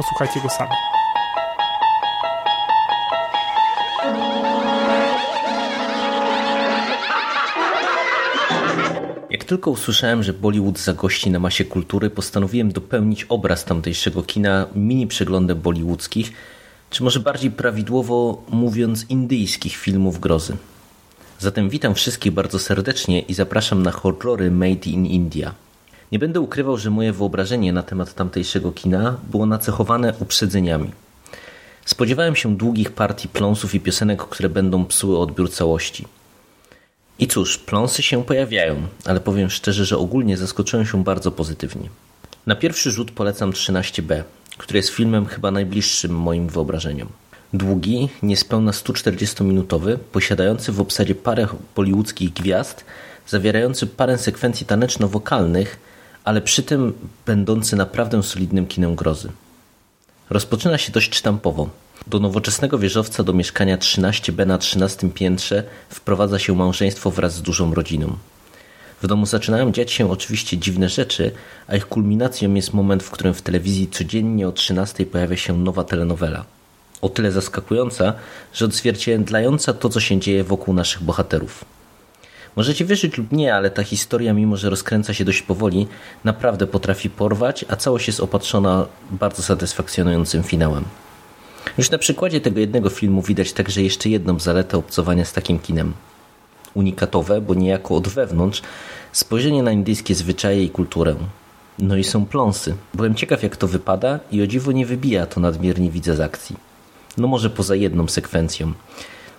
Posłuchajcie go sami. Jak tylko usłyszałem, że Bollywood zagości na masie kultury, postanowiłem dopełnić obraz tamtejszego kina mini przeglądem bollywoodzkich, czy może bardziej prawidłowo mówiąc indyjskich filmów grozy. Zatem witam wszystkich bardzo serdecznie i zapraszam na horrory Made in India. Nie będę ukrywał, że moje wyobrażenie na temat tamtejszego kina było nacechowane uprzedzeniami. Spodziewałem się długich partii pląsów i piosenek, które będą psuły odbiór całości. I cóż, pląsy się pojawiają, ale powiem szczerze, że ogólnie zaskoczyłem się bardzo pozytywnie. Na pierwszy rzut polecam 13B, który jest filmem chyba najbliższym moim wyobrażeniom. Długi, niespełna 140-minutowy, posiadający w obsadzie parę bollywoodzkich gwiazd, zawierający parę sekwencji taneczno-wokalnych, ale przy tym będący naprawdę solidnym kinem grozy. Rozpoczyna się dość sztampowo. Do nowoczesnego wieżowca do mieszkania 13B na 13 piętrze wprowadza się małżeństwo wraz z dużą rodziną. W domu zaczynają dziać się oczywiście dziwne rzeczy, a ich kulminacją jest moment, w którym w telewizji codziennie o 13 pojawia się nowa telenowela. O tyle zaskakująca, że odzwierciedlająca to, co się dzieje wokół naszych bohaterów. Możecie wierzyć lub nie, ale ta historia, mimo że rozkręca się dość powoli, naprawdę potrafi porwać, a całość jest opatrzona bardzo satysfakcjonującym finałem. Już na przykładzie tego jednego filmu widać także jeszcze jedną zaletę obcowania z takim kinem. Unikatowe, bo niejako od wewnątrz, spojrzenie na indyjskie zwyczaje i kulturę. No i są pląsy. Byłem ciekaw jak to wypada i o dziwo nie wybija to nadmiernie widza z akcji. No może poza jedną sekwencją.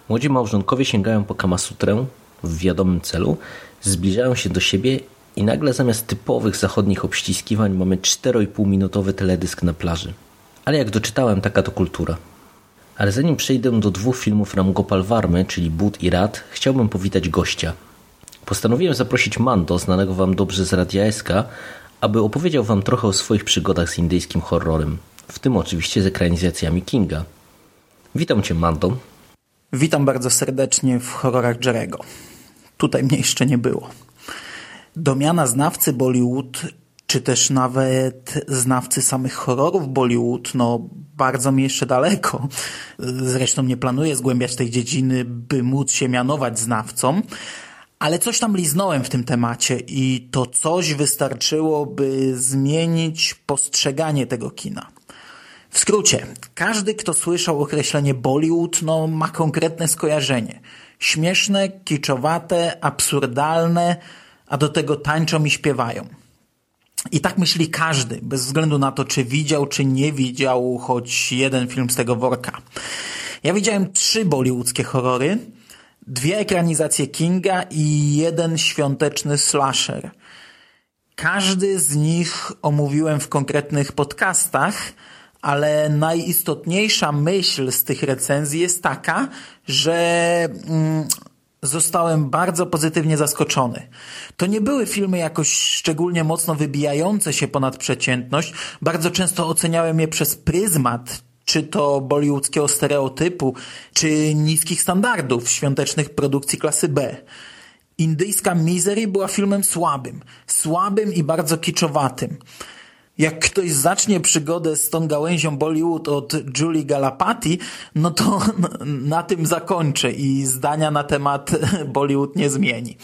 Młodzi małżonkowie sięgają po kamasutrę w wiadomym celu, zbliżają się do siebie i nagle zamiast typowych zachodnich obściskiwań mamy 4,5 minutowy teledysk na plaży. Ale jak doczytałem, taka to kultura. Ale zanim przejdę do dwóch filmów Ram Gopal Varmy, czyli Bud i Rad, chciałbym powitać gościa. Postanowiłem zaprosić Mando, znanego Wam dobrze z Radia SK, aby opowiedział Wam trochę o swoich przygodach z indyjskim horrorem, w tym oczywiście z ekranizacjami Kinga. Witam Cię, Mando. Witam bardzo serdecznie w horrorach Jerego. Tutaj mnie jeszcze nie było. Do miana znawcy Bollywood czy też nawet znawcy samych horrorów Bollywood, no bardzo mi jeszcze daleko. Zresztą nie planuję zgłębiać tej dziedziny, by móc się mianować znawcą, ale coś tam liznąłem w tym temacie i to coś wystarczyło, by zmienić postrzeganie tego kina. W skrócie, każdy, kto słyszał określenie Bollywood, no ma konkretne skojarzenie. Śmieszne, kiczowate, absurdalne, a do tego tańczą i śpiewają. I tak myśli każdy, bez względu na to, czy widział, czy nie widział choć jeden film z tego worka. Ja widziałem trzy bollywoodzkie horrory, dwie ekranizacje Kinga i jeden świąteczny slasher. Każdy z nich omówiłem w konkretnych podcastach, ale najistotniejsza myśl z tych recenzji jest taka, że mm, zostałem bardzo pozytywnie zaskoczony. To nie były filmy jakoś szczególnie mocno wybijające się ponad przeciętność. Bardzo często oceniałem je przez pryzmat czy to bollywoodzkiego stereotypu, czy niskich standardów świątecznych produkcji klasy B. Indyjska Misery była filmem słabym, słabym i bardzo kiczowatym. Jak ktoś zacznie przygodę z tą gałęzią Bollywood od Julie Galapati, no to na tym zakończę i zdania na temat Bollywood nie zmieni.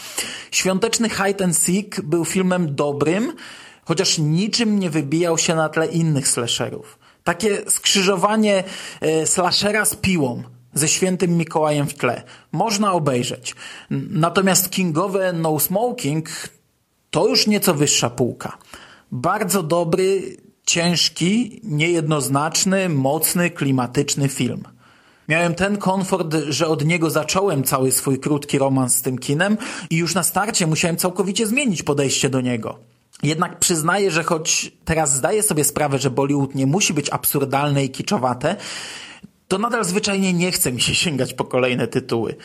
Świąteczny Hide and Seek był filmem dobrym, chociaż niczym nie wybijał się na tle innych slasherów. Takie skrzyżowanie e, slashera z piłą ze świętym Mikołajem w tle. Można obejrzeć. Natomiast kingowe No Smoking to już nieco wyższa półka. Bardzo dobry, ciężki, niejednoznaczny, mocny, klimatyczny film. Miałem ten komfort, że od niego zacząłem cały swój krótki romans z tym kinem i już na starcie musiałem całkowicie zmienić podejście do niego. Jednak przyznaję, że choć teraz zdaję sobie sprawę, że Bollywood nie musi być absurdalne i kiczowate, to nadal zwyczajnie nie chce mi się sięgać po kolejne tytuły.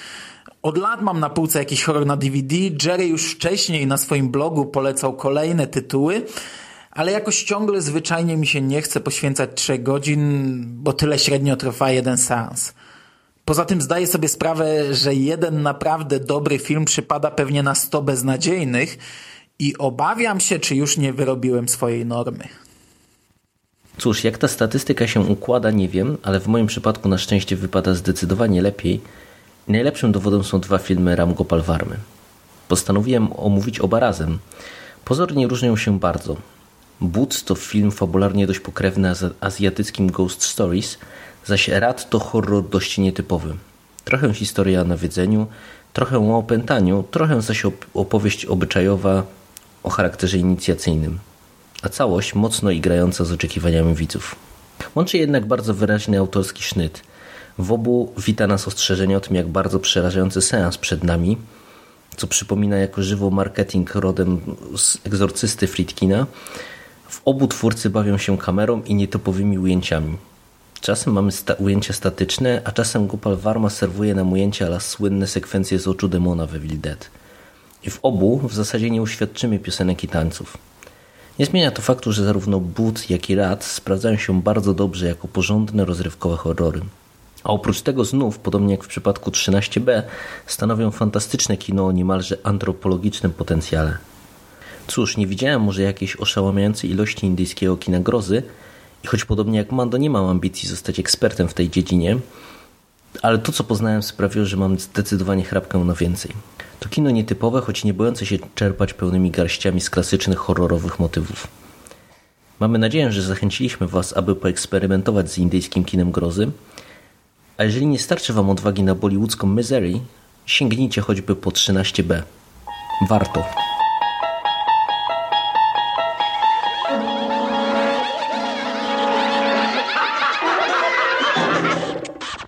Od lat mam na półce jakiś horror na DVD. Jerry już wcześniej na swoim blogu polecał kolejne tytuły, ale jakoś ciągle zwyczajnie mi się nie chce poświęcać trzech godzin, bo tyle średnio trwa jeden seans. Poza tym zdaję sobie sprawę, że jeden naprawdę dobry film przypada pewnie na sto beznadziejnych i obawiam się, czy już nie wyrobiłem swojej normy. Cóż, jak ta statystyka się układa, nie wiem, ale w moim przypadku na szczęście wypada zdecydowanie lepiej. Najlepszym dowodem są dwa filmy Ram Gopal Varmy. Postanowiłem omówić oba razem. Pozornie różnią się bardzo. Boots to film fabularnie dość pokrewny azjatyckim Ghost Stories, zaś Rad to horror dość nietypowy. Trochę historia o nawiedzeniu, trochę o opętaniu, trochę zaś opowieść obyczajowa o charakterze inicjacyjnym. A całość mocno igrająca z oczekiwaniami widzów. Łączy jednak bardzo wyraźny autorski sznyt. W obu wita nas ostrzeżenie o tym, jak bardzo przerażający seans przed nami, co przypomina jako żywo marketing rodem z egzorcysty Friedkina. W obu twórcy bawią się kamerą i nietypowymi ujęciami. Czasem mamy sta ujęcia statyczne, a czasem Gopal Varma serwuje nam ujęcia ala słynne sekwencje z oczu demona we Evil Dead. I w obu w zasadzie nie uświadczymy piosenek i tańców. Nie zmienia to faktu, że zarówno Boot, jak i Rad sprawdzają się bardzo dobrze jako porządne, rozrywkowe horrory. A oprócz tego znów, podobnie jak w przypadku 13b, stanowią fantastyczne kino o niemalże antropologicznym potencjale. Cóż, nie widziałem może jakiejś oszałamiającej ilości indyjskiego kina grozy, i choć podobnie jak Mando nie mam ambicji zostać ekspertem w tej dziedzinie, ale to co poznałem sprawiło, że mam zdecydowanie chrapkę na więcej. To kino nietypowe, choć nie bojące się czerpać pełnymi garściami z klasycznych horrorowych motywów. Mamy nadzieję, że zachęciliśmy Was, aby poeksperymentować z indyjskim kinem grozy, a jeżeli nie starczy Wam odwagi na bollywoodzką misery, sięgnijcie choćby po 13b. Warto.